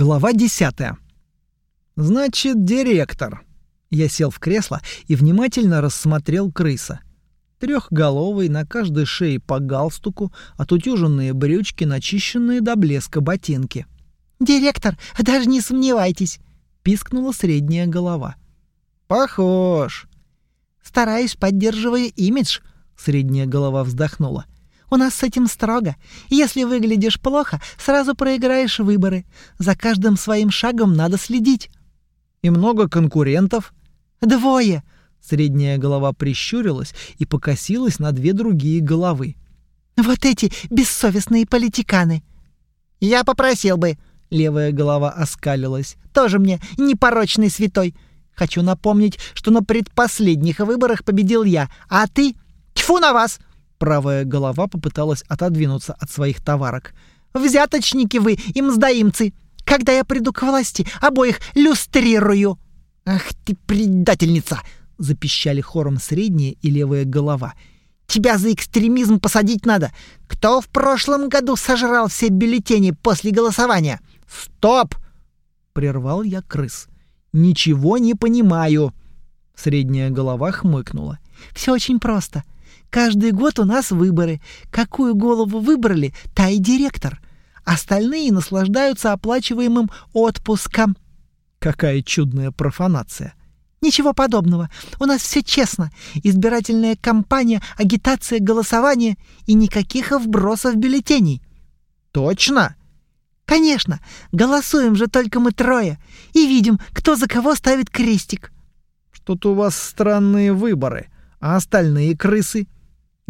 Глава 10. Значит, директор. Я сел в кресло и внимательно рассмотрел крыса. Трехголовый, на каждой шее по галстуку, отутюженные брючки, начищенные до блеска ботинки. «Директор, даже не сомневайтесь!» — пискнула средняя голова. «Похож!» «Стараюсь, поддерживая имидж», — средняя голова вздохнула. У нас с этим строго. Если выглядишь плохо, сразу проиграешь выборы. За каждым своим шагом надо следить. И много конкурентов? Двое. Средняя голова прищурилась и покосилась на две другие головы. Вот эти бессовестные политиканы. Я попросил бы. Левая голова оскалилась. Тоже мне непорочный святой. Хочу напомнить, что на предпоследних выборах победил я, а ты... Тьфу на вас! Правая голова попыталась отодвинуться от своих товарок. «Взяточники вы и мздоимцы! Когда я приду к власти, обоих люстрирую!» «Ах ты предательница!» — запищали хором средняя и левая голова. «Тебя за экстремизм посадить надо! Кто в прошлом году сожрал все бюллетени после голосования?» «Стоп!» — прервал я крыс. «Ничего не понимаю!» Средняя голова хмыкнула. «Все очень просто. Каждый год у нас выборы. Какую голову выбрали, та и директор. Остальные наслаждаются оплачиваемым отпуском. Какая чудная профанация. Ничего подобного. У нас все честно. Избирательная кампания, агитация, голосование и никаких вбросов бюллетеней. Точно? Конечно. Голосуем же только мы трое и видим, кто за кого ставит крестик. Что-то у вас странные выборы, а остальные крысы —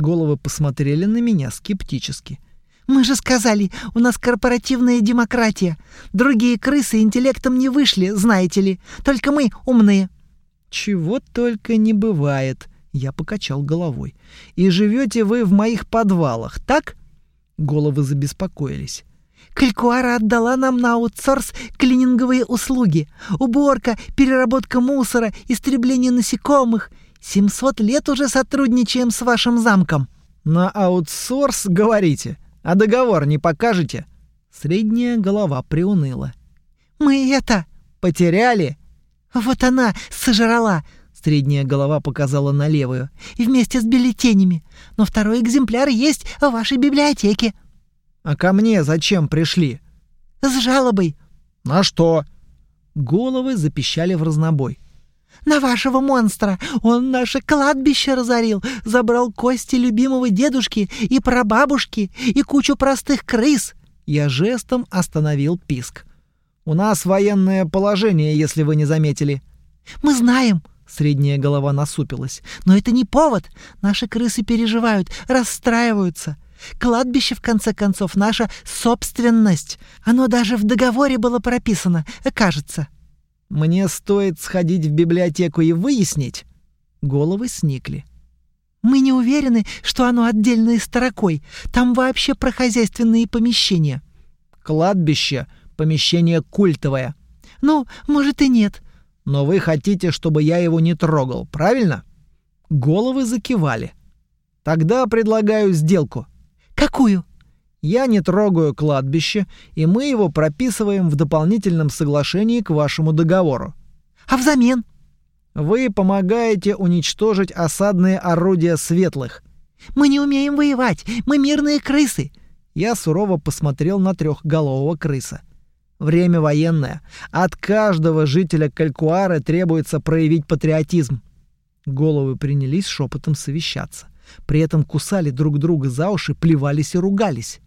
Головы посмотрели на меня скептически. «Мы же сказали, у нас корпоративная демократия. Другие крысы интеллектом не вышли, знаете ли. Только мы умные». «Чего только не бывает», — я покачал головой. «И живете вы в моих подвалах, так?» Головы забеспокоились. Калькуара отдала нам на аутсорс клининговые услуги. Уборка, переработка мусора, истребление насекомых. Семьсот лет уже сотрудничаем с вашим замком. На аутсорс говорите, а договор не покажете? Средняя голова приуныла. Мы это потеряли. Вот она сожрала. Средняя голова показала на левую. И вместе с бюллетенями. Но второй экземпляр есть в вашей библиотеке. А ко мне зачем пришли? С жалобой. На что? Головы запищали в разнобой на вашего монстра. Он наше кладбище разорил, забрал кости любимого дедушки и прабабушки и кучу простых крыс». Я жестом остановил писк. «У нас военное положение, если вы не заметили». «Мы знаем», — средняя голова насупилась. «Но это не повод. Наши крысы переживают, расстраиваются». Кладбище, в конце концов, наша собственность. Оно даже в договоре было прописано, кажется. Мне стоит сходить в библиотеку и выяснить. Головы сникли. Мы не уверены, что оно отдельной строкой. Там вообще про хозяйственные помещения. Кладбище — помещение культовое. Ну, может и нет. Но вы хотите, чтобы я его не трогал, правильно? Головы закивали. Тогда предлагаю сделку. Какую? Я не трогаю кладбище, и мы его прописываем в дополнительном соглашении к вашему договору. А взамен? Вы помогаете уничтожить осадные орудия светлых. Мы не умеем воевать, мы мирные крысы. Я сурово посмотрел на трехголового крыса. Время военное. От каждого жителя Калькуары требуется проявить патриотизм. Головы принялись шепотом совещаться. При этом кусали друг друга за уши, плевались и ругались.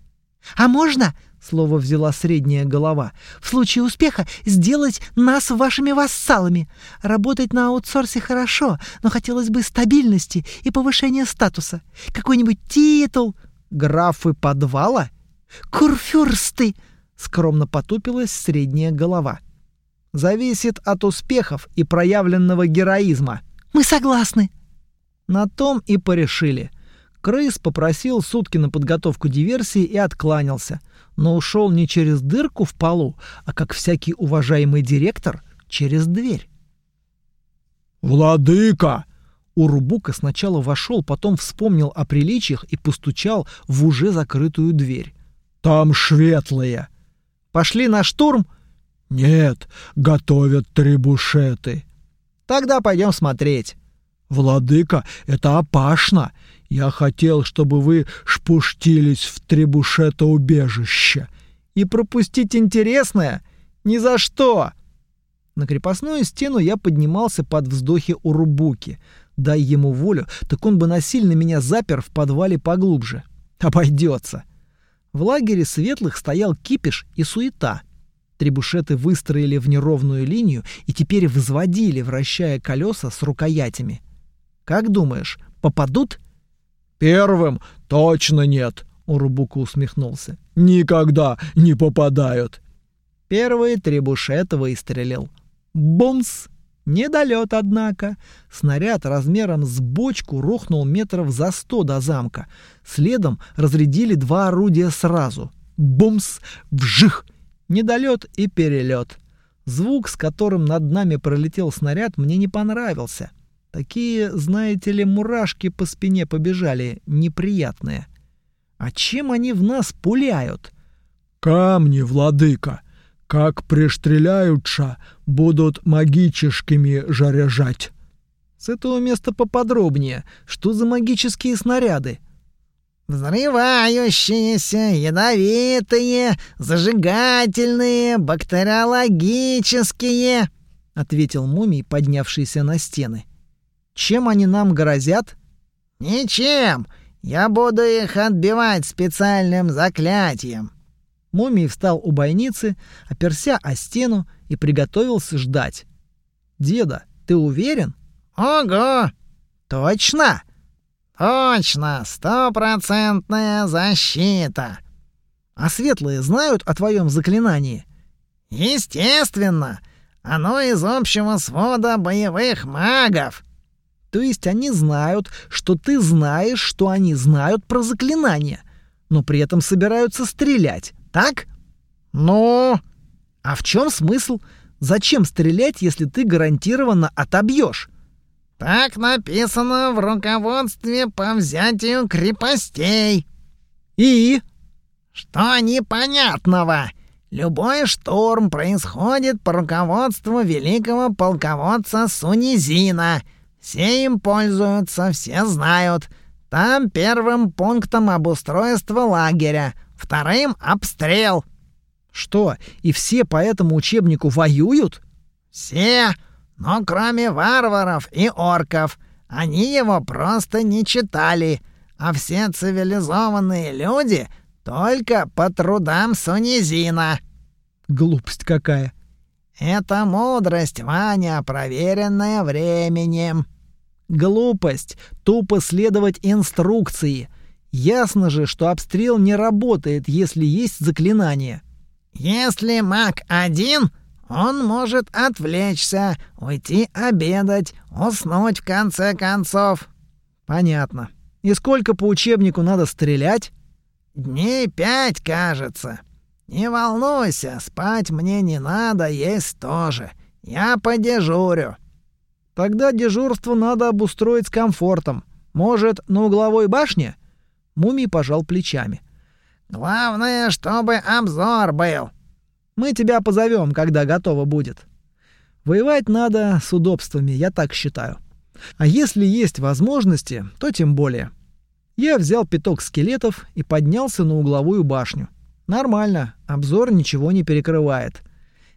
А можно, слово взяла средняя голова, в случае успеха сделать нас вашими вассалами. Работать на аутсорсе хорошо, но хотелось бы стабильности и повышения статуса. Какой-нибудь титул. Графы подвала? Курфюрсты, скромно потупилась средняя голова. Зависит от успехов и проявленного героизма. Мы согласны. На том и порешили. Крыс попросил сутки на подготовку диверсии и откланялся, но ушел не через дырку в полу, а как всякий уважаемый директор через дверь. «Владыка!» Урубука сначала вошел, потом вспомнил о приличиях и постучал в уже закрытую дверь. «Там шветлые!» «Пошли на штурм?» Нет, готовят требушеты. Тогда пойдем смотреть. Владыка, это опасно. Я хотел, чтобы вы шпуштились в требушета убежище. И пропустить интересное? Ни за что! На крепостную стену я поднимался под вздохи Урубуки. Дай ему волю, так он бы насильно меня запер в подвале поглубже. Обойдется. В лагере светлых стоял кипиш и суета. Требушеты выстроили в неровную линию и теперь взводили, вращая колеса с рукоятями. Как думаешь, попадут? Первым точно нет, Урубука усмехнулся. Никогда не попадают. Первые требушеты выстрелил. Бумс! Недолет, однако. Снаряд размером с бочку рухнул метров за сто до замка. Следом разрядили два орудия сразу. Бумс! Вжих! Недолет и перелет. Звук, с которым над нами пролетел снаряд, мне не понравился. Такие, знаете ли, мурашки по спине побежали, неприятные. А чем они в нас пуляют? Камни, владыка. Как пристреляются, будут магическими жарежать. С этого места поподробнее. Что за магические снаряды? Взрывающиеся, ядовитые, зажигательные, бактериологические, ответил мумий, поднявшийся на стены. Чем они нам грозят? Ничем. Я буду их отбивать специальным заклятием. Мумий встал у бойницы, оперся о стену и приготовился ждать. «Деда, ты уверен?» «Ого! Точно?» «Точно! Стопроцентная защита!» «А светлые знают о твоем заклинании?» «Естественно! Оно из общего свода боевых магов!» «То есть они знают, что ты знаешь, что они знают про заклинание, но при этом собираются стрелять, так? Ну, а в чем смысл? Зачем стрелять, если ты гарантированно отобьешь? Так написано в руководстве по взятию крепостей. И? Что непонятного? Любой штурм происходит по руководству великого полководца Сунизина. Все им пользуются, все знают. Там первым пунктом обустройство лагеря, вторым — обстрел. Что, и все по этому учебнику воюют? Все, но кроме варваров и орков. Они его просто не читали, а все цивилизованные люди только по трудам Сунизина. Глупость какая. Это мудрость, Ваня, проверенная временем. Глупость. Тупо следовать инструкции. Ясно же, что обстрел не работает, если есть заклинание. Если маг один, он может отвлечься, уйти обедать, уснуть в конце концов. Понятно. И сколько по учебнику надо стрелять? Дней пять, кажется. Не волнуйся, спать мне не надо, есть тоже. Я подежурю. Тогда дежурство надо обустроить с комфортом. Может, на угловой башне? Мумий пожал плечами. «Главное, чтобы обзор был». «Мы тебя позовем, когда готово будет». Воевать надо с удобствами, я так считаю. А если есть возможности, то тем более. Я взял пяток скелетов и поднялся на угловую башню. Нормально, обзор ничего не перекрывает.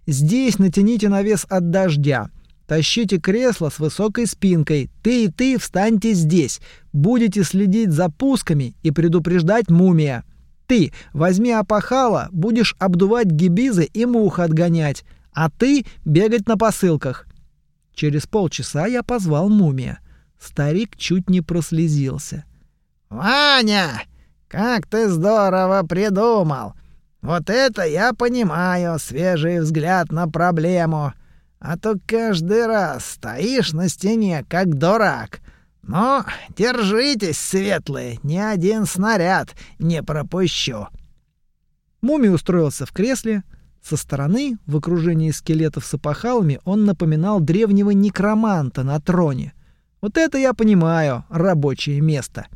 Здесь натяните навес от дождя, Тащите кресло с высокой спинкой. Ты и ты встаньте здесь. Будете следить за пусками и предупреждать мумия. Ты возьми опахало, будешь обдувать гибизы и мух отгонять, а ты бегать на посылках. Через полчаса я позвал мумия. Старик чуть не прослезился. «Ваня, как ты здорово придумал! Вот это я понимаю, свежий взгляд на проблему!» А то каждый раз стоишь на стене, как дурак. Но держитесь, светлые, ни один снаряд не пропущу». Мумий устроился в кресле. Со стороны, в окружении скелетов с опахалами, он напоминал древнего некроманта на троне. Вот это я понимаю, рабочее место.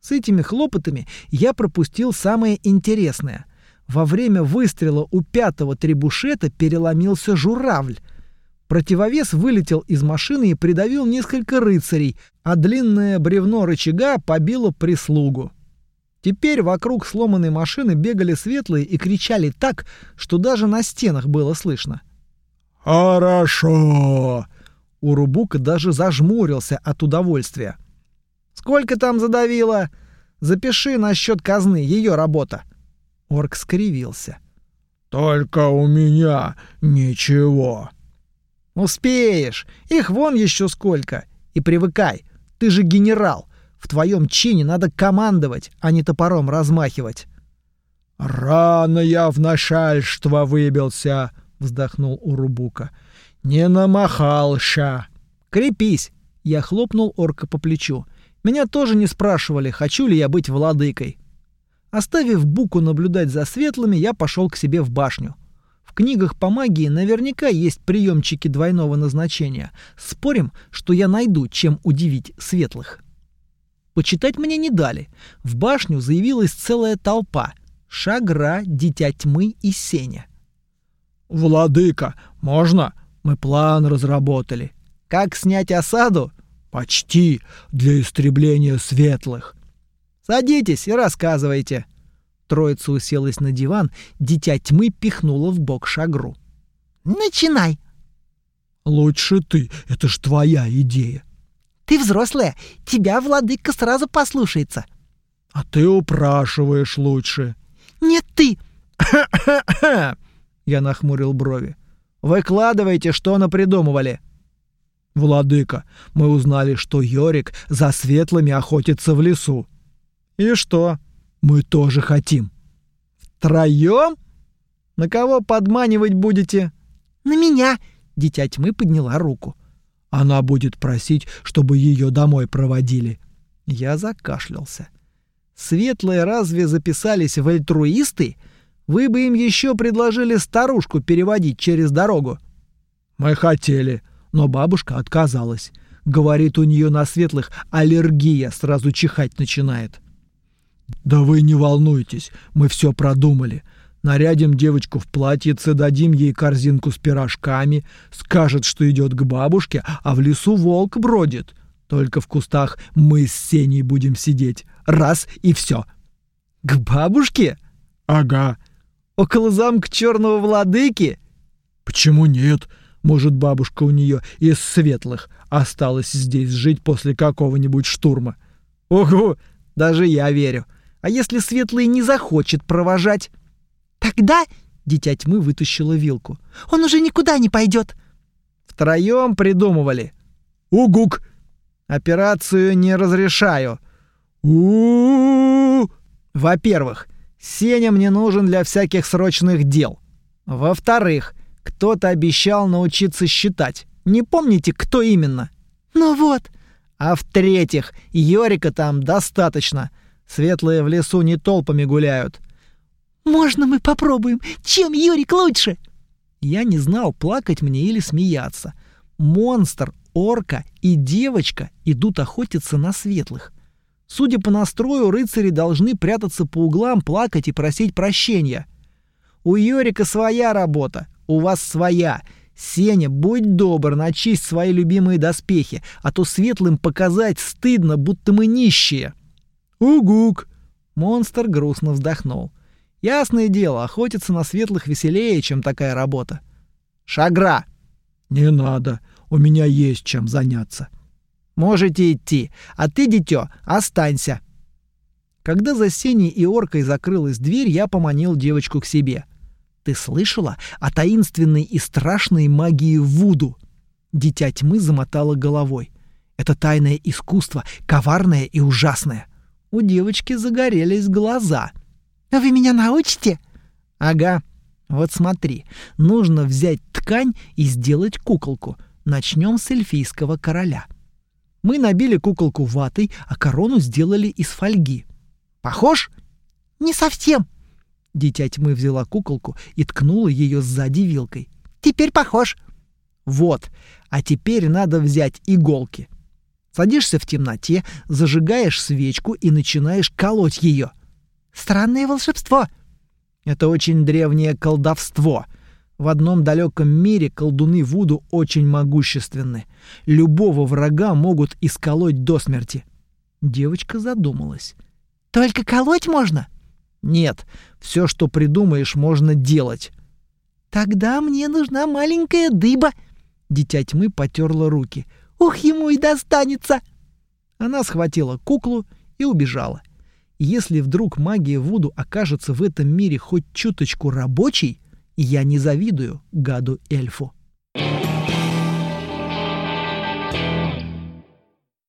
С этими хлопотами я пропустил самое интересное. Во время выстрела у пятого требушета переломился журавль. Противовес вылетел из машины и придавил несколько рыцарей, а длинное бревно рычага побило прислугу. Теперь вокруг сломанной машины бегали светлые и кричали так, что даже на стенах было слышно. «Хорошо!» Урубука даже зажмурился от удовольствия. «Сколько там задавило? Запиши насчет казны, ее работа». Орк скривился. «Только у меня ничего». «Успеешь. Их вон еще сколько. И привыкай. Ты же генерал. В твоем чине надо командовать, а не топором размахивать». «Рано я в начальство выбился», — вздохнул Урубука. «Не намахался». «Крепись!» — я хлопнул орка по плечу. Меня тоже не спрашивали, хочу ли я быть владыкой. Оставив Буку наблюдать за светлыми, я пошел к себе в башню. Книгах по магии наверняка есть приемчики двойного назначения. Спорим, что я найду, чем удивить светлых. Почитать мне не дали. В башню заявилась целая толпа. Шагра, Дитя Тьмы и Сеня. «Владыка, можно? Мы план разработали». «Как снять осаду?» «Почти для истребления светлых». «Садитесь и рассказывайте». Троица уселась на диван, Дитя Тьмы пихнула в бок Шагру. «Начинай». «Лучше ты, это ж твоя идея». Ты взрослая, тебя владыка сразу послушается. А ты упрашиваешь лучше. Нет, ты. Я нахмурил брови. Выкладывайте, что напридумывали. Владыка, мы узнали, что Йорик за светлыми охотится в лесу. И что? Мы тоже хотим. Втроем? На кого подманивать будете? На меня. Дитя тьмы подняла руку. Она будет просить, чтобы ее домой проводили. Я закашлялся. Светлые разве записались в альтруисты? Вы бы им еще предложили старушку переводить через дорогу. Мы хотели, но бабушка отказалась. Говорит, у нее на светлых аллергия, сразу чихать начинает. Да вы не волнуйтесь, мы все продумали. Нарядим девочку в платьице, дадим ей корзинку с пирожками, скажет, что идет к бабушке, а в лесу волк бродит. Только в кустах мы с Сеней будем сидеть. Раз и все. К бабушке? Ага. Около замка черного владыки? Почему нет? Может, бабушка у нее из светлых осталась здесь жить после какого-нибудь штурма. Ого, даже я верю. А если светлый не захочет провожать? Тогда Дитя тьмы вытащила вилку. Он уже никуда не пойдет. Втроем придумывали. Угук. Операцию не разрешаю. У. Во-первых, Сеня мне нужен для всяких срочных дел. Во-вторых, кто-то обещал научиться считать. Не помните, кто именно? Ну вот. А в-третьих, Йорика там достаточно. Светлые в лесу не толпами гуляют. Можно мы попробуем? Чем Юрик лучше? Я не знал, плакать мне или смеяться. Монстр, орка и девочка идут охотиться на светлых. Судя по настрою, рыцари должны прятаться по углам, плакать и просить прощения. У Йорика своя работа, у вас своя. Сеня, будь добр, начисть свои любимые доспехи, а то светлым показать стыдно, будто мы нищие. Угук. Монстр грустно вздохнул. Ясное дело, охотиться на светлых веселее, чем такая работа. Шагра. Не надо, у меня есть чем заняться. Можете идти, а ты, дитё, останься. Когда за Сеней и Оркой закрылась дверь, я поманил девочку к себе. Ты слышала о таинственной и страшной магии Вуду? Дитя тьмы замотало головой. Это тайное искусство, коварное и ужасное. У девочки загорелись глаза — вы меня научите? Ага. Вот смотри, нужно взять ткань и сделать куколку. Начнем с эльфийского короля. Мы набили куколку ватой, а корону сделали из фольги. Похож? Не совсем. Дитя тьмы взяла куколку и ткнула ее сзади вилкой. Теперь похож. Вот. А теперь надо взять иголки. Садишься в темноте, зажигаешь свечку и начинаешь колоть ее. Странное волшебство. Это очень древнее колдовство. В одном далеком мире колдуны Вуду очень могущественны. Любого врага могут исколоть до смерти. Девочка задумалась. «Только колоть можно?» «Нет, все, что придумаешь, можно делать». «Тогда мне нужна маленькая дыба». Дитя тьмы потерла руки. «Ух, ему и достанется!» Она схватила куклу и убежала. Если вдруг магия Вуду окажется в этом мире хоть чуточку рабочей, я не завидую гаду-эльфу.